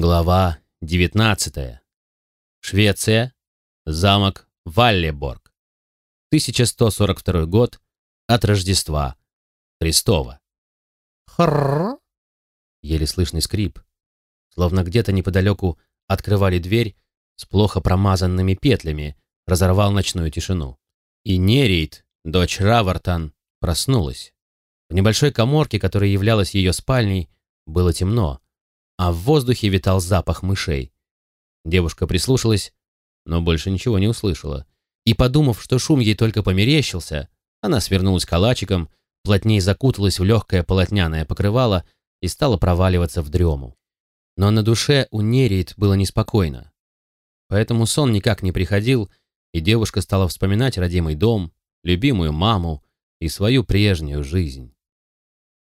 Глава 19. Швеция. Замок Валлеборг. 1142 год от Рождества Христова. Хрррр. Еле слышный скрип. Словно где-то неподалеку открывали дверь с плохо промазанными петлями, разорвал ночную тишину. И Нерейд, дочь Равартан, проснулась. В небольшой коморке, которая являлась ее спальней, было темно а в воздухе витал запах мышей. Девушка прислушалась, но больше ничего не услышала. И, подумав, что шум ей только померещился, она свернулась калачиком, плотнее закуталась в легкое полотняное покрывало и стала проваливаться в дрему. Но на душе у Нерит было неспокойно. Поэтому сон никак не приходил, и девушка стала вспоминать родимый дом, любимую маму и свою прежнюю жизнь.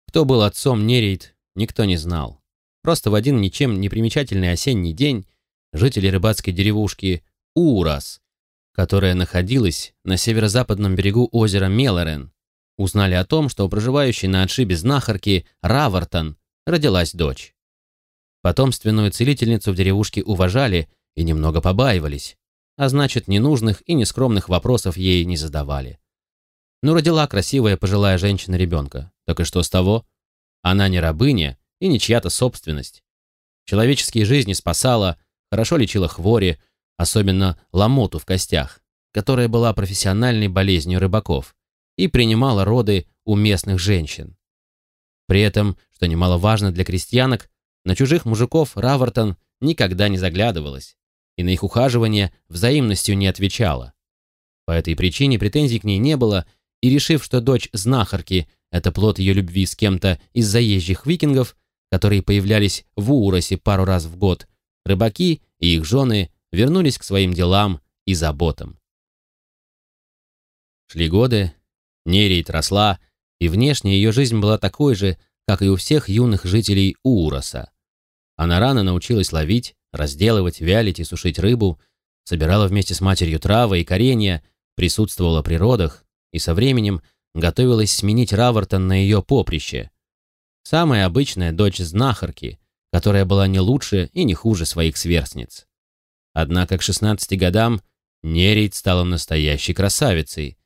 Кто был отцом Нерит, никто не знал. Просто в один ничем не примечательный осенний день жители рыбацкой деревушки Урас, которая находилась на северо-западном берегу озера Мелорен, узнали о том, что у проживающей на отшибе знахарки Равартон родилась дочь. Потомственную целительницу в деревушке уважали и немного побаивались, а значит, ненужных и нескромных вопросов ей не задавали. Ну, родила красивая пожилая женщина ребенка. Так и что с того? Она не рабыня и не чья-то собственность. Человеческие жизни спасала, хорошо лечила хвори, особенно ломоту в костях, которая была профессиональной болезнью рыбаков, и принимала роды у местных женщин. При этом, что немаловажно для крестьянок, на чужих мужиков Равертон никогда не заглядывалась и на их ухаживание взаимностью не отвечала. По этой причине претензий к ней не было, и решив, что дочь знахарки – это плод ее любви с кем-то из заезжих викингов, которые появлялись в Уросе пару раз в год, рыбаки и их жены вернулись к своим делам и заботам. Шли годы, Нерейт росла, и внешне ее жизнь была такой же, как и у всех юных жителей Уроса. Она рано научилась ловить, разделывать, вялить и сушить рыбу, собирала вместе с матерью травы и коренья, присутствовала при родах и со временем готовилась сменить Равертон на ее поприще, Самая обычная дочь знахарки, которая была не лучше и не хуже своих сверстниц. Однако к 16 годам Нерейд стала настоящей красавицей,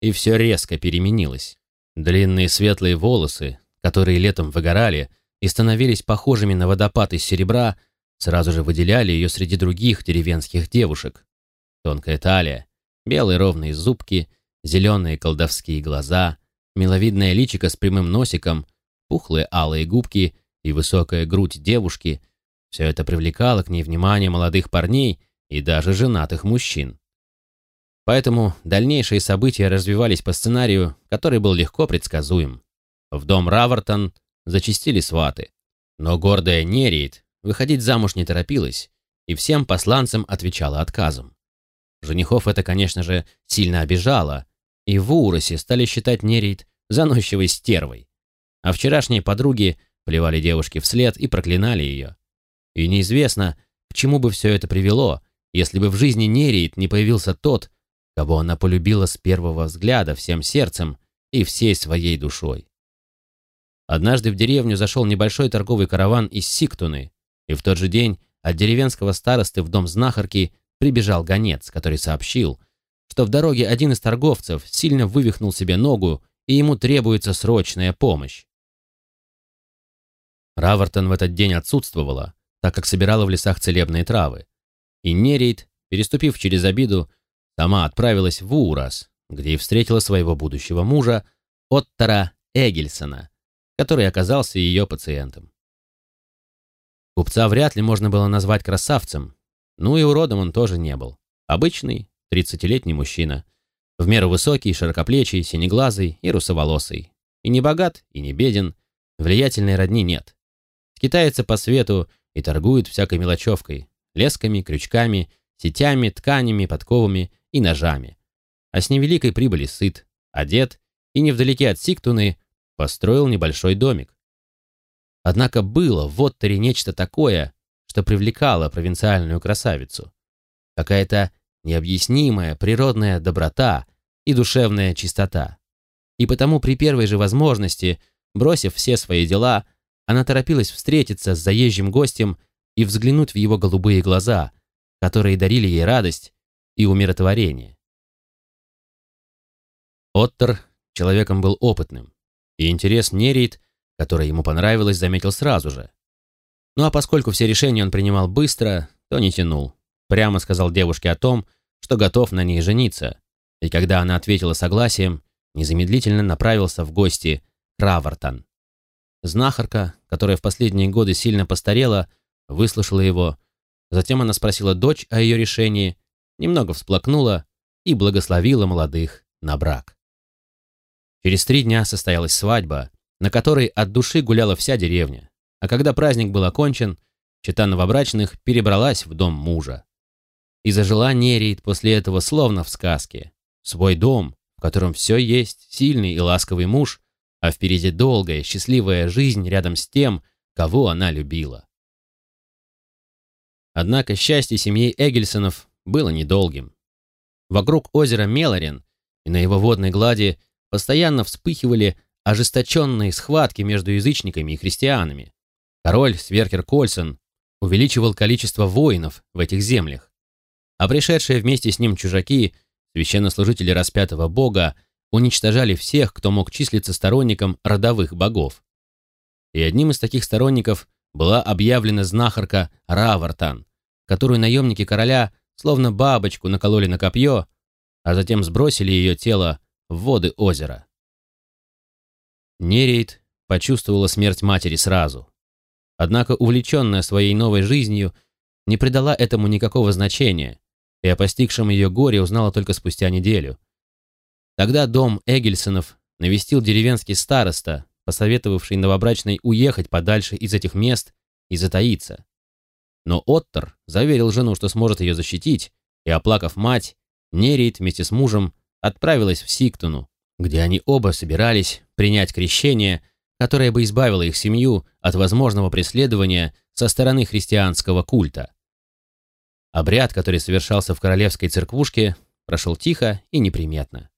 и все резко переменилось. Длинные светлые волосы, которые летом выгорали и становились похожими на водопад из серебра, сразу же выделяли ее среди других деревенских девушек. Тонкая талия, белые ровные зубки, зеленые колдовские глаза, миловидное личико с прямым носиком — пухлые алые губки и высокая грудь девушки — все это привлекало к ней внимание молодых парней и даже женатых мужчин. Поэтому дальнейшие события развивались по сценарию, который был легко предсказуем. В дом Равертон зачистили сваты, но гордая Нереид выходить замуж не торопилась и всем посланцам отвечала отказом. Женихов это, конечно же, сильно обижало, и в Уросе стали считать Нереид заносчивой стервой а вчерашние подруги плевали девушке вслед и проклинали ее. И неизвестно, к чему бы все это привело, если бы в жизни Нереид не появился тот, кого она полюбила с первого взгляда всем сердцем и всей своей душой. Однажды в деревню зашел небольшой торговый караван из Сиктуны, и в тот же день от деревенского старосты в дом знахарки прибежал гонец, который сообщил, что в дороге один из торговцев сильно вывихнул себе ногу, и ему требуется срочная помощь. Равертон в этот день отсутствовала, так как собирала в лесах целебные травы. И Нерейд, переступив через обиду, сама отправилась в Урас, где и встретила своего будущего мужа Оттора Эгельсона, который оказался ее пациентом. Купца вряд ли можно было назвать красавцем, ну и уродом он тоже не был. Обычный, тридцатилетний мужчина, в меру высокий, широкоплечий, синеглазый и русоволосый. И не богат, и не беден, влиятельной родни нет. Скитается по свету и торгует всякой мелочевкой, лесками, крючками, сетями, тканями, подковами и ножами. А с невеликой прибыли сыт, одет и невдалеке от Сиктуны построил небольшой домик. Однако было в Оттере нечто такое, что привлекало провинциальную красавицу. Какая-то необъяснимая природная доброта и душевная чистота. И потому при первой же возможности, бросив все свои дела, она торопилась встретиться с заезжим гостем и взглянуть в его голубые глаза, которые дарили ей радость и умиротворение. Оттер человеком был опытным, и интерес Нерит, который ему понравилось, заметил сразу же. Ну а поскольку все решения он принимал быстро, то не тянул. Прямо сказал девушке о том, что готов на ней жениться, и когда она ответила согласием, незамедлительно направился в гости к Равартан. Знахарка, которая в последние годы сильно постарела, выслушала его. Затем она спросила дочь о ее решении, немного всплакнула и благословила молодых на брак. Через три дня состоялась свадьба, на которой от души гуляла вся деревня, а когда праздник был окончен, чета новобрачных перебралась в дом мужа. И зажила Нерит после этого словно в сказке. Свой дом, в котором все есть, сильный и ласковый муж, а впереди долгая, счастливая жизнь рядом с тем, кого она любила. Однако счастье семьи Эгельсонов было недолгим. Вокруг озера Мелорин и на его водной глади постоянно вспыхивали ожесточенные схватки между язычниками и христианами. Король Сверкер Кольсон увеличивал количество воинов в этих землях, а пришедшие вместе с ним чужаки, священнослужители распятого бога, уничтожали всех, кто мог числиться сторонником родовых богов. И одним из таких сторонников была объявлена знахарка Равартан, которую наемники короля словно бабочку накололи на копье, а затем сбросили ее тело в воды озера. Нерейд почувствовала смерть матери сразу. Однако, увлеченная своей новой жизнью, не придала этому никакого значения, и о постигшем ее горе узнала только спустя неделю – Тогда дом Эгельсонов навестил деревенский староста, посоветовавший новобрачной уехать подальше из этих мест и затаиться. Но Оттер заверил жену, что сможет ее защитить, и, оплакав мать, Нерит вместе с мужем отправилась в Сиктуну, где они оба собирались принять крещение, которое бы избавило их семью от возможного преследования со стороны христианского культа. Обряд, который совершался в королевской церквушке, прошел тихо и неприметно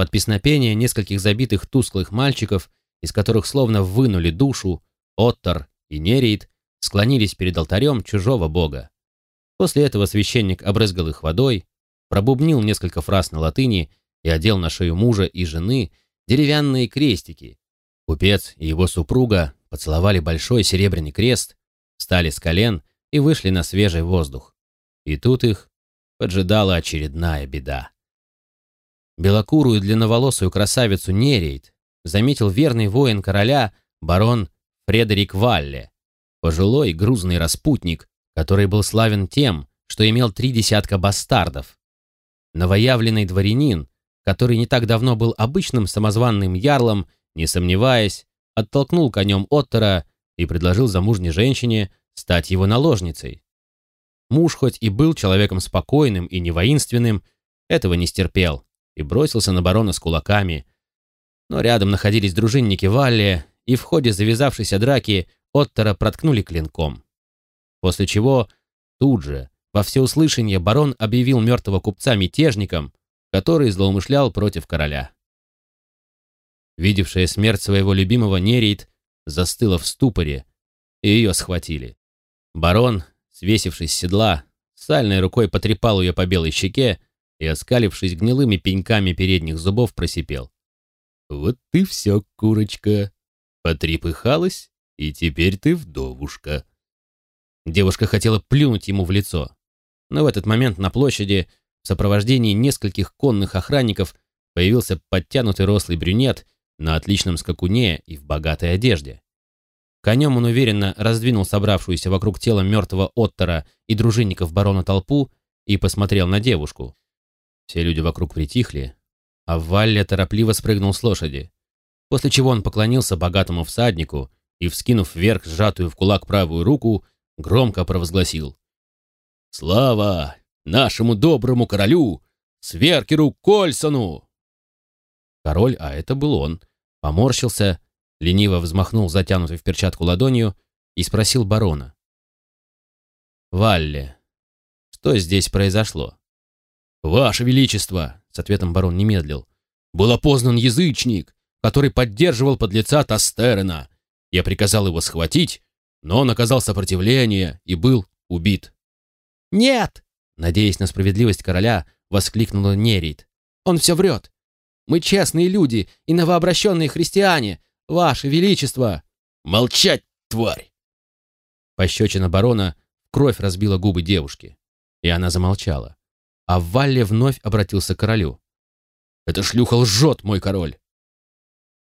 под песнопение нескольких забитых тусклых мальчиков, из которых словно вынули душу, Оттор и Нерит склонились перед алтарем чужого бога. После этого священник обрызгал их водой, пробубнил несколько фраз на латыни и одел на шею мужа и жены деревянные крестики. Купец и его супруга поцеловали большой серебряный крест, встали с колен и вышли на свежий воздух. И тут их поджидала очередная беда. Белокурую длинноволосую красавицу Нерейт заметил верный воин короля, барон Фредерик Валле, пожилой грузный распутник, который был славен тем, что имел три десятка бастардов. Новоявленный дворянин, который не так давно был обычным самозванным ярлом, не сомневаясь, оттолкнул конем Оттера и предложил замужней женщине стать его наложницей. Муж хоть и был человеком спокойным и невоинственным, этого не стерпел и бросился на барона с кулаками. Но рядом находились дружинники Валли, и в ходе завязавшейся драки Оттера проткнули клинком. После чего тут же, во всеуслышание, барон объявил мертвого купца мятежником, который злоумышлял против короля. Видевшая смерть своего любимого Нерит застыла в ступоре, и ее схватили. Барон, свесившись с седла, сальной рукой потрепал ее по белой щеке и, оскалившись гнилыми пеньками передних зубов, просипел. «Вот ты все, курочка, потрепыхалась, и теперь ты вдовушка». Девушка хотела плюнуть ему в лицо, но в этот момент на площади в сопровождении нескольких конных охранников появился подтянутый рослый брюнет на отличном скакуне и в богатой одежде. Конем он уверенно раздвинул собравшуюся вокруг тела мертвого Оттера и дружинников барона толпу и посмотрел на девушку, все люди вокруг притихли, а Валля торопливо спрыгнул с лошади, после чего он поклонился богатому всаднику и, вскинув вверх сжатую в кулак правую руку, громко провозгласил «Слава нашему доброму королю, Сверкеру Кольсону!» Король, а это был он, поморщился, лениво взмахнул затянутой в перчатку ладонью и спросил барона. «Валле, что здесь произошло?» «Ваше Величество!» — с ответом барон не медлил. «Был опознан язычник, который поддерживал подлеца Тастерена. Я приказал его схватить, но он оказал сопротивление и был убит. «Нет!» — надеясь на справедливость короля, воскликнула Нерит. «Он все врет! Мы честные люди и новообращенные христиане! Ваше Величество!» «Молчать, тварь!» Пощечина барона кровь разбила губы девушки, и она замолчала. А Валле вновь обратился к королю. «Эта шлюха лжет, мой король!»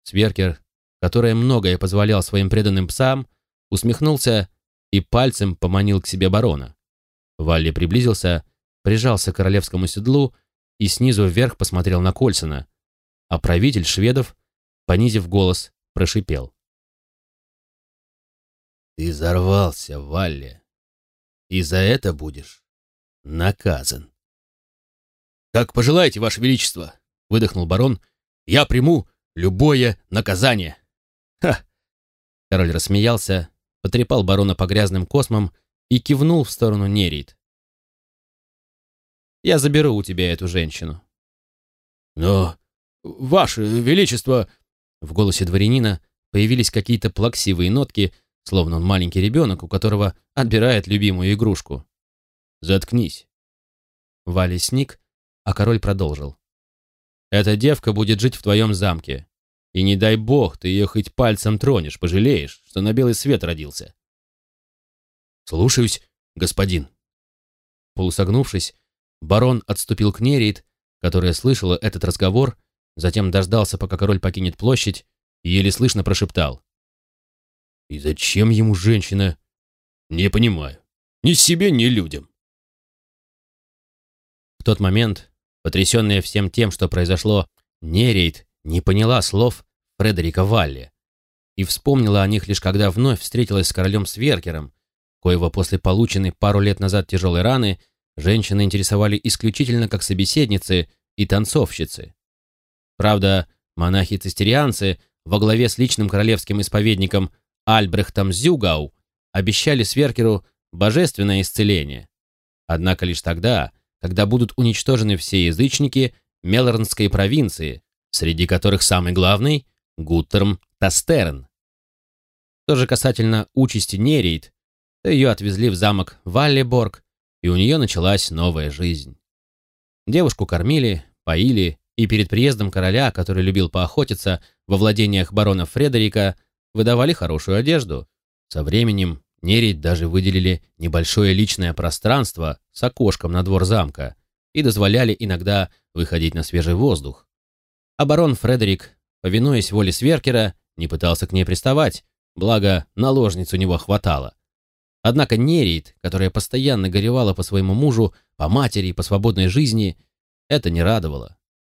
Сверкер, который многое позволял своим преданным псам, усмехнулся и пальцем поманил к себе барона. Валли приблизился, прижался к королевскому седлу и снизу вверх посмотрел на Кольсона, а правитель шведов, понизив голос, прошипел. «Ты взорвался, Валли, и за это будешь наказан». «Как пожелаете, Ваше Величество!» — выдохнул барон. «Я приму любое наказание!» «Ха!» Король рассмеялся, потрепал барона по грязным космам и кивнул в сторону Нерит. «Я заберу у тебя эту женщину». «Но, ваше величество...» В голосе дворянина появились какие-то плаксивые нотки, словно он маленький ребенок, у которого отбирает любимую игрушку. «Заткнись». Вали сник, а король продолжил. «Эта девка будет жить в твоем замке. И не дай бог, ты ее хоть пальцем тронешь, пожалеешь, что на белый свет родился. Слушаюсь, господин. Полусогнувшись, барон отступил к Нерит, которая слышала этот разговор, затем дождался, пока король покинет площадь, и еле слышно прошептал. «И зачем ему женщина? Не понимаю. Ни себе, ни людям». В тот момент, потрясенная всем тем, что произошло, Нерейт не поняла слов Фредерика Валли и вспомнила о них лишь когда вновь встретилась с королем Сверкером, коего после полученной пару лет назад тяжелой раны женщины интересовали исключительно как собеседницы и танцовщицы. Правда, монахи-цистерианцы во главе с личным королевским исповедником Альбрехтом Зюгау обещали Сверкеру божественное исцеление. Однако лишь тогда, когда будут уничтожены все язычники Мелорнской провинции, среди которых самый главный – Гуттерм Тастерн. Что же касательно участи Нерейт, то ее отвезли в замок Валлеборг, и у нее началась новая жизнь. Девушку кормили, поили, и перед приездом короля, который любил поохотиться во владениях барона Фредерика, выдавали хорошую одежду. Со временем Нерейт даже выделили небольшое личное пространство с окошком на двор замка и дозволяли иногда выходить на свежий воздух. А барон Фредерик, повинуясь воле Сверкера, не пытался к ней приставать, благо наложниц у него хватало. Однако Нерит, которая постоянно горевала по своему мужу, по матери и по свободной жизни, это не радовало.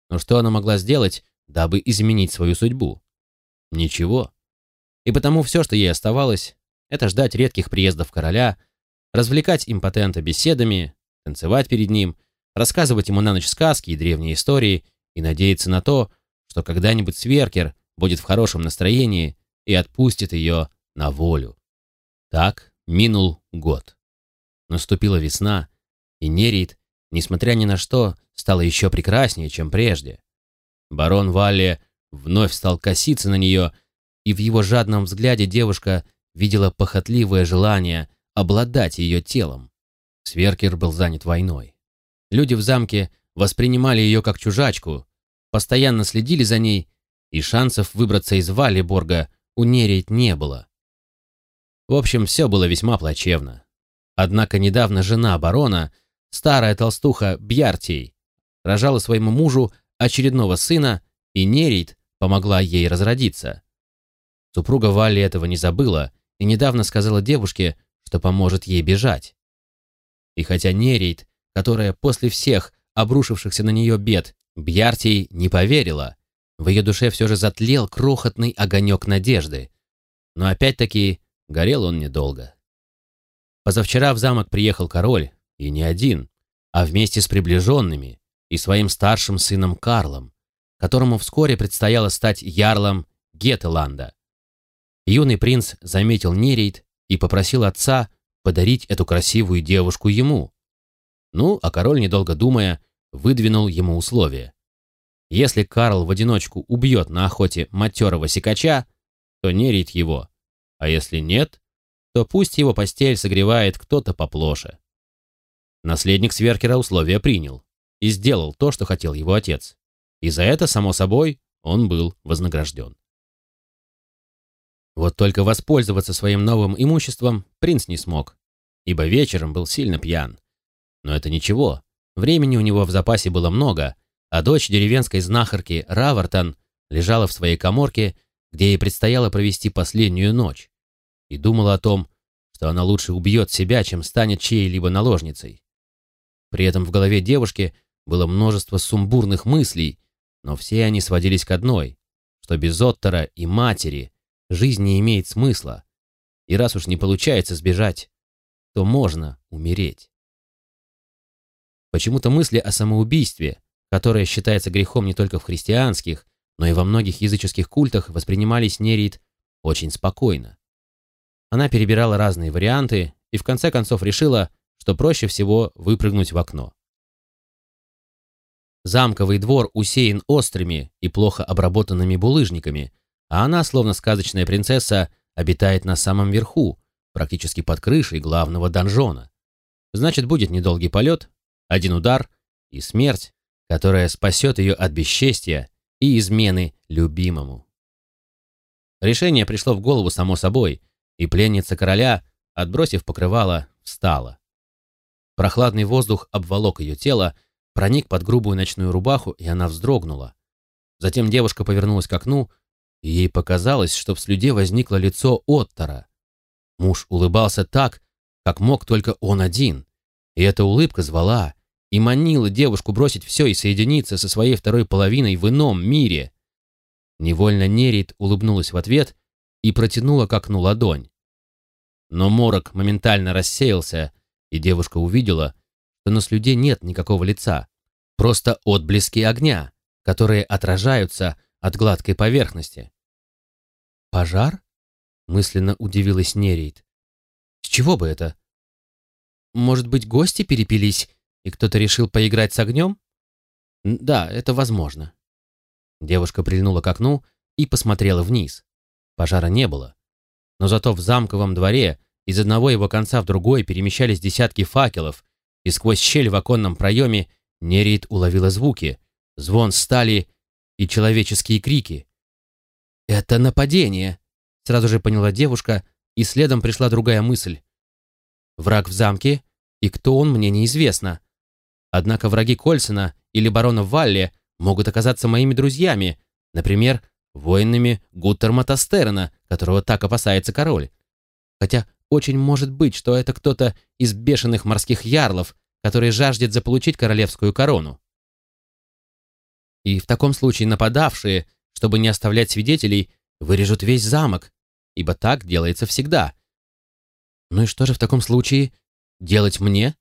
Но что она могла сделать, дабы изменить свою судьбу? Ничего. И потому все, что ей оставалось, это ждать редких приездов короля, развлекать импотента беседами, танцевать перед ним, рассказывать ему на ночь сказки и древние истории – и надеяться на то, что когда-нибудь Сверкер будет в хорошем настроении и отпустит ее на волю. Так минул год. Наступила весна, и Нерит, несмотря ни на что, стала еще прекраснее, чем прежде. Барон Валли вновь стал коситься на нее, и в его жадном взгляде девушка видела похотливое желание обладать ее телом. Сверкер был занят войной. Люди в замке воспринимали ее как чужачку, постоянно следили за ней, и шансов выбраться из Валиборга у Нерейт не было. В общем, все было весьма плачевно. Однако недавно жена барона, старая толстуха Бьяртей, рожала своему мужу очередного сына, и Нерейт помогла ей разродиться. Супруга Валли этого не забыла и недавно сказала девушке, что поможет ей бежать. И хотя Нерейт, которая после всех обрушившихся на нее бед, Бьяртий не поверила. В ее душе все же затлел крохотный огонек надежды. Но опять-таки горел он недолго. Позавчера в замок приехал король, и не один, а вместе с приближенными и своим старшим сыном Карлом, которому вскоре предстояло стать ярлом Гетеланда. Юный принц заметил Нерейт и попросил отца подарить эту красивую девушку ему. Ну, а король, недолго думая, выдвинул ему условие. Если Карл в одиночку убьет на охоте матерого сикача, то нерит его, а если нет, то пусть его постель согревает кто-то поплоше. Наследник Сверкера условия принял и сделал то, что хотел его отец. И за это, само собой, он был вознагражден. Вот только воспользоваться своим новым имуществом принц не смог, ибо вечером был сильно пьян. Но это ничего, времени у него в запасе было много, а дочь деревенской знахарки Равартон лежала в своей коморке, где ей предстояло провести последнюю ночь, и думала о том, что она лучше убьет себя, чем станет чьей-либо наложницей. При этом в голове девушки было множество сумбурных мыслей, но все они сводились к одной, что без Оттера и матери жизнь не имеет смысла, и раз уж не получается сбежать, то можно умереть. Почему-то мысли о самоубийстве, которое считается грехом не только в христианских, но и во многих языческих культах, воспринимались Нерит очень спокойно. Она перебирала разные варианты и в конце концов решила, что проще всего выпрыгнуть в окно. Замковый двор усеян острыми и плохо обработанными булыжниками, а она, словно сказочная принцесса, обитает на самом верху, практически под крышей главного донжона. Значит, будет недолгий полет, один удар и смерть, которая спасет ее от бесчестия и измены любимому. Решение пришло в голову само собой, и пленница короля, отбросив покрывало, встала. Прохладный воздух обволок ее тело, проник под грубую ночную рубаху, и она вздрогнула. Затем девушка повернулась к окну, и ей показалось, что в слюде возникло лицо Оттора. Муж улыбался так, как мог только он один, и эта улыбка звала и манила девушку бросить все и соединиться со своей второй половиной в ином мире. Невольно Нерит улыбнулась в ответ и протянула к окну ладонь. Но морок моментально рассеялся, и девушка увидела, что на слюде нет никакого лица, просто отблески огня, которые отражаются от гладкой поверхности. «Пожар?» — мысленно удивилась Нерейд. «С чего бы это? Может быть, гости перепились, и кто-то решил поиграть с огнем?» «Да, это возможно». Девушка прильнула к окну и посмотрела вниз. Пожара не было. Но зато в замковом дворе из одного его конца в другой перемещались десятки факелов, и сквозь щель в оконном проеме Нерит уловила звуки, звон стали и человеческие крики. «Это нападение!» — сразу же поняла девушка, и следом пришла другая мысль. «Враг в замке, и кто он, мне неизвестно. Однако враги Кольсона или барона Валли могут оказаться моими друзьями, например, воинами Гуттермата Стерна, которого так опасается король. Хотя очень может быть, что это кто-то из бешеных морских ярлов, который жаждет заполучить королевскую корону. И в таком случае нападавшие, чтобы не оставлять свидетелей, вырежут весь замок, ибо так делается всегда. Ну и что же в таком случае делать мне?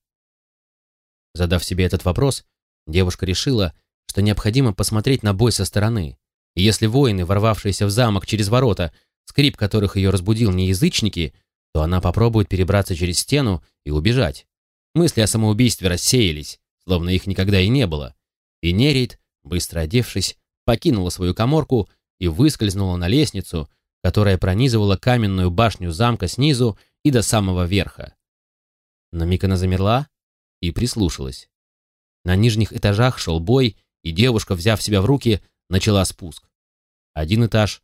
Задав себе этот вопрос, девушка решила, что необходимо посмотреть на бой со стороны. И если воины, ворвавшиеся в замок через ворота, скрип которых ее разбудил не язычники, то она попробует перебраться через стену и убежать. Мысли о самоубийстве рассеялись, словно их никогда и не было. И Нерейд, быстро одевшись, покинула свою коморку и выскользнула на лестницу, которая пронизывала каменную башню замка снизу и до самого верха. На миг она замерла и прислушалась. На нижних этажах шел бой, и девушка, взяв себя в руки, начала спуск. Один этаж,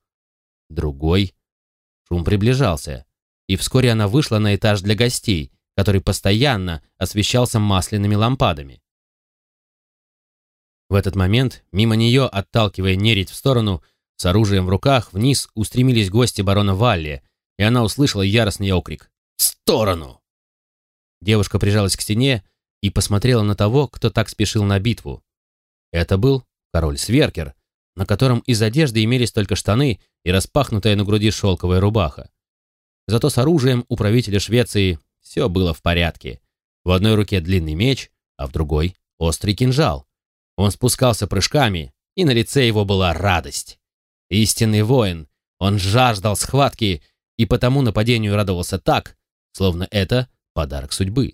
другой. Шум приближался и вскоре она вышла на этаж для гостей, который постоянно освещался масляными лампадами. В этот момент мимо нее, отталкивая нерить в сторону, с оружием в руках, вниз устремились гости барона Валли, и она услышала яростный окрик «В сторону!». Девушка прижалась к стене и посмотрела на того, кто так спешил на битву. Это был король Сверкер, на котором из одежды имелись только штаны и распахнутая на груди шелковая рубаха. Зато с оружием у правителя Швеции все было в порядке. В одной руке длинный меч, а в другой — острый кинжал. Он спускался прыжками, и на лице его была радость. Истинный воин, он жаждал схватки и потому нападению радовался так, словно это подарок судьбы.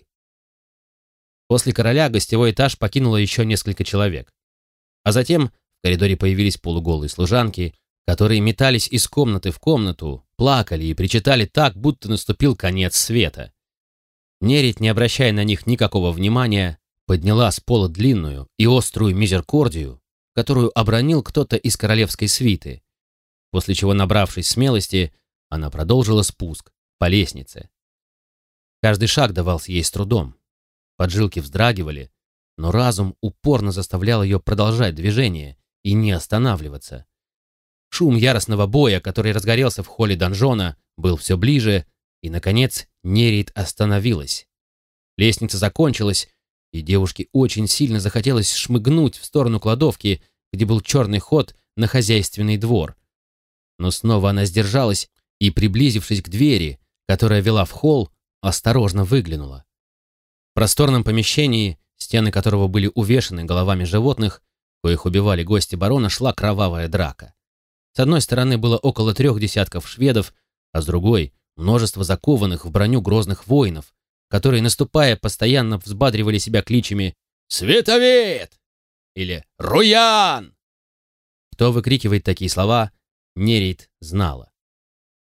После короля гостевой этаж покинуло еще несколько человек. А затем в коридоре появились полуголые служанки, которые метались из комнаты в комнату, плакали и причитали так, будто наступил конец света. Нерить, не обращая на них никакого внимания, подняла с пола длинную и острую мизеркордию, которую обронил кто-то из королевской свиты, после чего, набравшись смелости, она продолжила спуск по лестнице. Каждый шаг давался ей с трудом. Поджилки вздрагивали, но разум упорно заставлял ее продолжать движение и не останавливаться. Шум яростного боя, который разгорелся в холле донжона, был все ближе, и, наконец, Нерит остановилась. Лестница закончилась, и девушке очень сильно захотелось шмыгнуть в сторону кладовки, где был черный ход на хозяйственный двор. Но снова она сдержалась и, приблизившись к двери, которая вела в холл, осторожно выглянула. В просторном помещении, стены которого были увешаны головами животных, коих убивали гости барона, шла кровавая драка. С одной стороны было около трех десятков шведов, а с другой — множество закованных в броню грозных воинов, которые, наступая, постоянно взбадривали себя кличами «Световед!» или «Руян!». Кто выкрикивает такие слова, Нерит знала.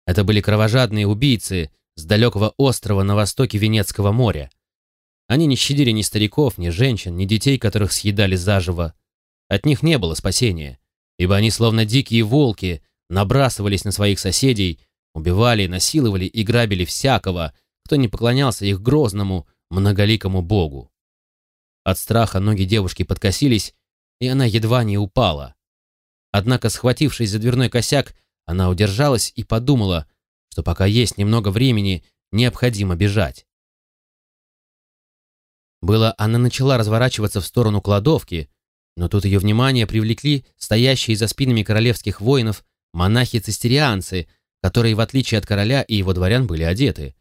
Это были кровожадные убийцы с далекого острова на востоке Венецкого моря. Они не щадили ни стариков, ни женщин, ни детей, которых съедали заживо. От них не было спасения, ибо они, словно дикие волки, набрасывались на своих соседей, убивали, насиловали и грабили всякого, кто не поклонялся их грозному, многоликому богу. От страха ноги девушки подкосились, и она едва не упала. Однако, схватившись за дверной косяк, она удержалась и подумала, что пока есть немного времени, необходимо бежать. Было, она начала разворачиваться в сторону кладовки, но тут ее внимание привлекли стоящие за спинами королевских воинов монахи-цистерианцы, которые, в отличие от короля и его дворян, были одеты.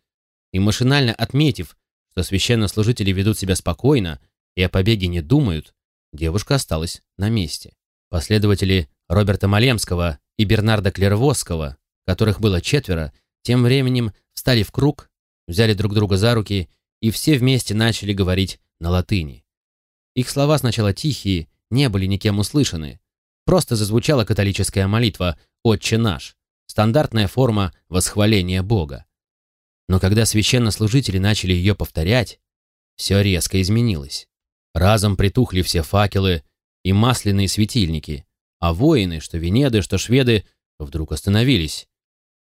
И машинально отметив, что священнослужители ведут себя спокойно и о побеге не думают, девушка осталась на месте. Последователи Роберта Малемского и Бернарда Клервосского, которых было четверо, тем временем встали в круг, взяли друг друга за руки и все вместе начали говорить на латыни. Их слова сначала тихие, не были никем услышаны. Просто зазвучала католическая молитва «Отче наш», стандартная форма восхваления Бога. Но когда священнослужители начали ее повторять, все резко изменилось. Разом притухли все факелы и масляные светильники, а воины, что венеды, что шведы, вдруг остановились.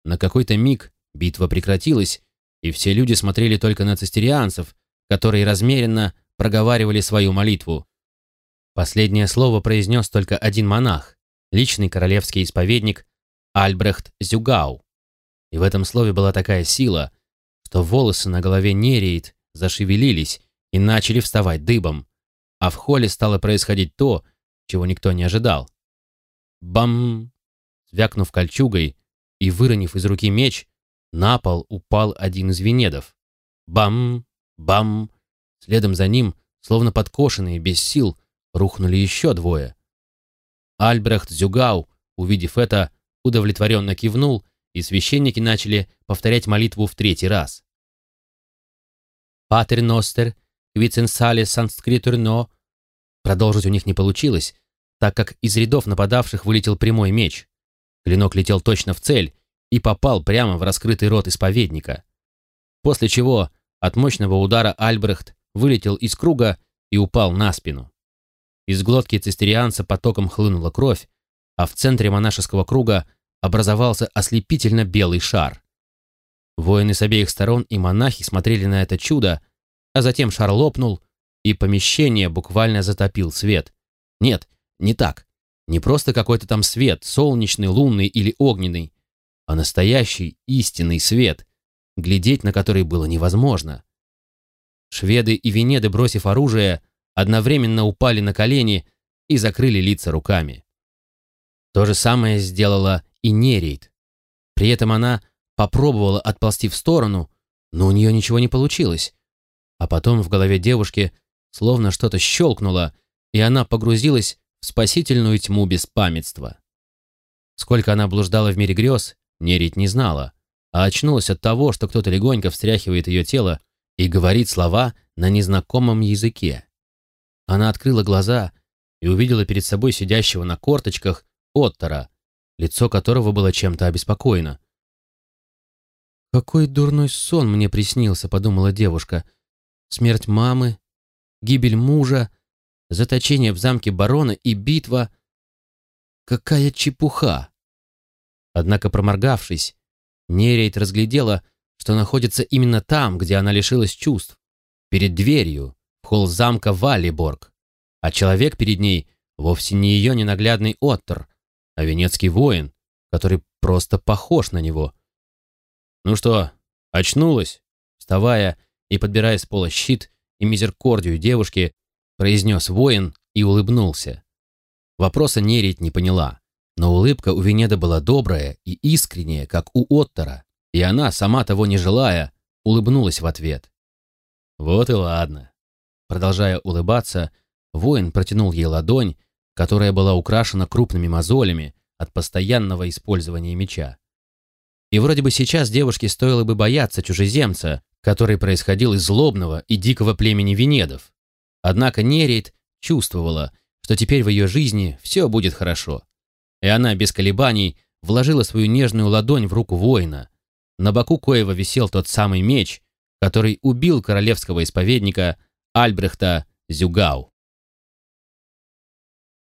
На какой-то миг битва прекратилась, и все люди смотрели только на цистерианцев, которые размеренно проговаривали свою молитву. Последнее слово произнес только один монах, личный королевский исповедник Альбрехт Зюгау. И в этом слове была такая сила, что волосы на голове Нереид зашевелились и начали вставать дыбом, а в холле стало происходить то, чего никто не ожидал. Бам! Звякнув кольчугой и выронив из руки меч, на пол упал один из венедов. Бам! Бам! Следом за ним, словно подкошенные, без сил, рухнули еще двое. Альбрехт Зюгау, увидев это, удовлетворенно кивнул, и священники начали повторять молитву в третий раз. «Патер Ностер, Квиценсале Санскритурно». Продолжить у них не получилось, так как из рядов нападавших вылетел прямой меч. Клинок летел точно в цель и попал прямо в раскрытый рот исповедника. После чего от мощного удара Альбрехт вылетел из круга и упал на спину. Из глотки цистерианца потоком хлынула кровь, а в центре монашеского круга образовался ослепительно белый шар. Воины с обеих сторон и монахи смотрели на это чудо, а затем шар лопнул, и помещение буквально затопил свет. Нет, не так. Не просто какой-то там свет, солнечный, лунный или огненный, а настоящий истинный свет, глядеть на который было невозможно. Шведы и венеды, бросив оружие, одновременно упали на колени и закрыли лица руками. То же самое сделала и Нерейд. При этом она попробовала отползти в сторону, но у нее ничего не получилось. А потом в голове девушки словно что-то щелкнуло, и она погрузилась в спасительную тьму беспамятства. Сколько она блуждала в мире грез, Нерит не знала, а очнулась от того, что кто-то легонько встряхивает ее тело и говорит слова на незнакомом языке. Она открыла глаза и увидела перед собой сидящего на корточках Оттора, лицо которого было чем-то обеспокоено. «Какой дурной сон мне приснился», — подумала девушка. «Смерть мамы, гибель мужа, заточение в замке барона и битва. Какая чепуха!» Однако, проморгавшись, Нерейт разглядела, что находится именно там, где она лишилась чувств, перед дверью, в холл замка Валиборг, а человек перед ней вовсе не ее ненаглядный Оттер, а венецкий воин, который просто похож на него — «Ну что, очнулась?» Вставая и подбирая с пола щит и мизеркордию девушки, произнес воин и улыбнулся. Вопроса Нерить не поняла, но улыбка у Венеда была добрая и искренняя, как у Оттера, и она, сама того не желая, улыбнулась в ответ. «Вот и ладно». Продолжая улыбаться, воин протянул ей ладонь, которая была украшена крупными мозолями от постоянного использования меча. И вроде бы сейчас девушке стоило бы бояться чужеземца, который происходил из злобного и дикого племени Венедов. Однако Нерейт чувствовала, что теперь в ее жизни все будет хорошо. И она без колебаний вложила свою нежную ладонь в руку воина. На боку Коева висел тот самый меч, который убил королевского исповедника Альбрехта Зюгау.